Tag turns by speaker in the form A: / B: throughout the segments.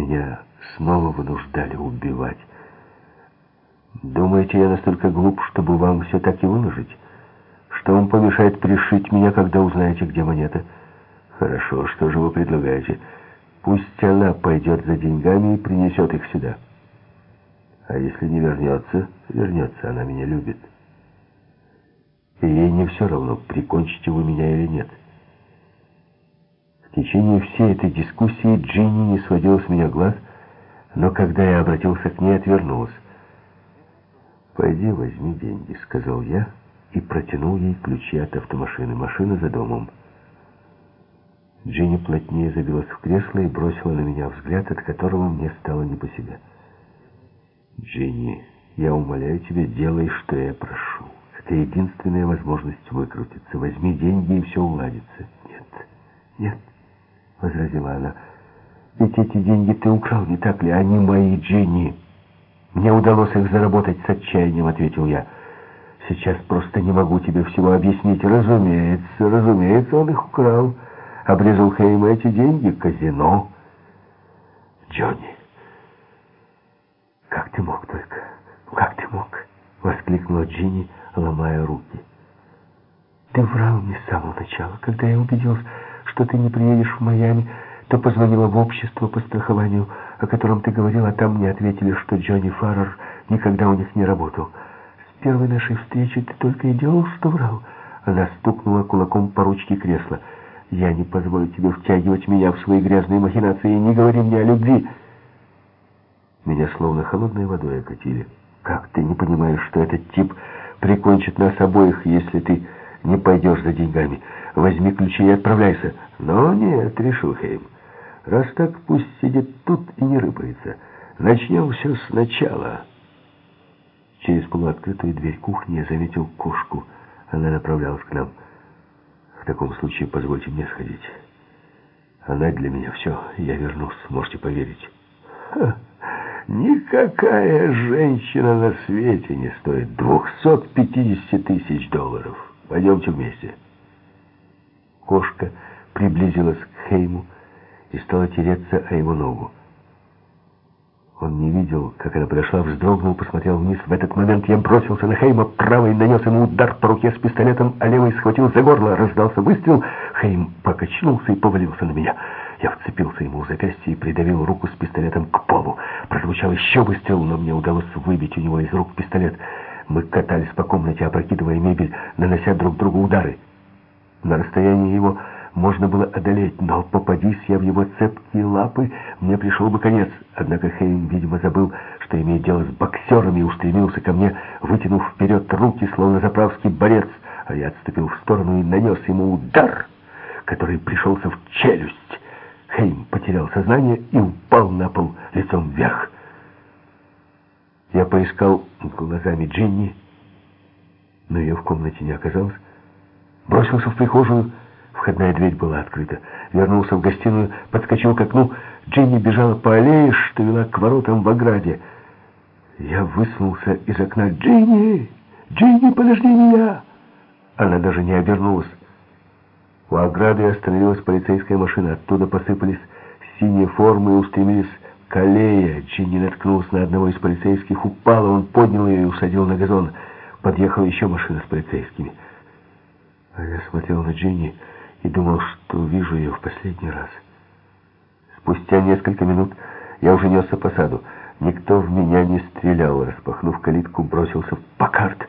A: Меня снова вынуждали убивать. Думаете, я настолько глуп, чтобы вам все так и выложить? Что вам помешает пришить меня, когда узнаете, где монета? Хорошо, что же вы предлагаете? Пусть она пойдет за деньгами и принесет их сюда. А если не вернется, вернется, она меня любит. И ей не все равно, прикончите вы меня или нет. В течение всей этой дискуссии Джинни не сводила с меня глаз, но когда я обратился к ней, отвернулась. «Пойди возьми деньги», — сказал я и протянул ей ключи от автомашины. Машина за домом. Джинни плотнее забилась в кресло и бросила на меня взгляд, от которого мне стало не по себе. «Джинни, я умоляю тебя, делай, что я прошу. Это единственная возможность выкрутиться. Возьми деньги, и все уладится». «Нет, нет». — возразила она. «Ведь эти деньги ты украл, не так ли? Они мои, Джинни. Мне удалось их заработать с отчаянием», — ответил я. «Сейчас просто не могу тебе всего объяснить. Разумеется, разумеется, он их украл. Обрезал Хейма эти деньги, казино». «Джонни, как ты мог только? Как ты мог?» — воскликнула Джинни, ломая руки. «Ты врал мне с самого начала, когда я убедился...» что ты не приедешь в Майами, то позвонила в общество по страхованию, о котором ты говорил, а там мне ответили, что Джонни Фаррер никогда у них не работал. С первой нашей встречи ты только и делал, что врал. Она стукнула кулаком по ручке кресла. Я не позволю тебе втягивать меня в свои грязные махинации. Не говори мне о любви. Меня словно холодной водой окатили. Как ты не понимаешь, что этот тип прикончит нас обоих, если ты не пойдешь за деньгами? Возьми ключи и отправляйся. Но нет, решил Хейм. Раз так, пусть сидит тут и не рыпается. Начнем все сначала. Через полуоткрытую дверь кухни я заметил кошку. Она направлялась к нам. В таком случае позвольте мне сходить. Она для меня все. Я вернусь, можете поверить. Ха, никакая женщина на свете не стоит 250 тысяч долларов. Пойдемте вместе. Кошка приблизилась к Хейму и стала тереться о его ногу. Он не видел, как она подошла, вздрогнул, посмотрел вниз. В этот момент я бросился на Хейма, правой нанес ему удар по руке с пистолетом, а левой схватил за горло. Раздался выстрел. Хейм покачнулся и повалился на меня. Я вцепился ему в запястье и придавил руку с пистолетом к полу. Прозвучал еще выстрел, но мне удалось выбить у него из рук пистолет. Мы катались по комнате, опрокидывая мебель, нанося друг другу удары. На расстоянии его можно было одолеть, но попадись я в его цепкие лапы, мне пришел бы конец. Однако Хейн, видимо, забыл, что имеет дело с боксерами, и устремился ко мне, вытянув вперед руки, словно заправский борец, а я отступил в сторону и нанес ему удар, который пришелся в челюсть. Хейм потерял сознание и упал на пол лицом вверх. Я поискал глазами Джинни, но ее в комнате не оказалось. Бросился в прихожую. Входная дверь была открыта. Вернулся в гостиную, подскочил к окну. Джинни бежала по аллее, что вела к воротам в ограде. Я высунулся из окна. «Джинни! Джинни, подожди меня!» Она даже не обернулась. У ограды остановилась полицейская машина. Оттуда посыпались синие формы и устремились к аллее. Джинни наткнулась на одного из полицейских, упала, он поднял ее и усадил на газон. Подъехала еще машина с полицейскими. А я смотрел на Джинни и думал, что увижу ее в последний раз. Спустя несколько минут я уже несся по саду. Никто в меня не стрелял. Распахнув калитку, бросился в Паккарт.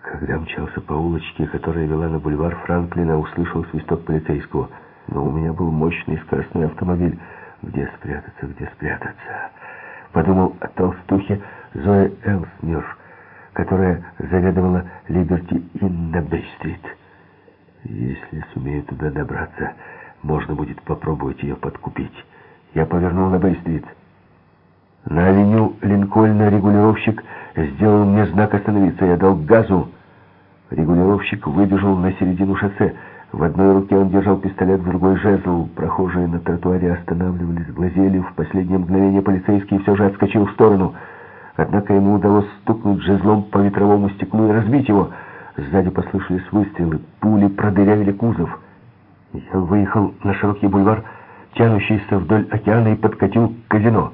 A: Когда мчался по улочке, которая вела на бульвар Франклина, услышал свисток полицейского. Но у меня был мощный скоростной автомобиль. Где спрятаться, где спрятаться? Подумал о толстухе Зое Элснер, которая заведовала Либерти Inn на Бей-стрит. Если сумею туда добраться, можно будет попробовать ее подкупить. Я повернул на Бей-стрит. На авеню Линкольна регулировщик сделал мне знак остановиться. Я дал газу. Регулировщик выбежал на середину шоссе. В одной руке он держал пистолет, в другой жезл. Прохожие на тротуаре останавливались, глазели. В последнее мгновение полицейский все же отскочил в сторону. Однако ему удалось стукнуть жезлом по ветровому стеклу и разбить его. Сзади послышались выстрелы, пули продырявили кузов. Я выехал на широкий бульвар, тянущийся вдоль океана, и подкатил к казино.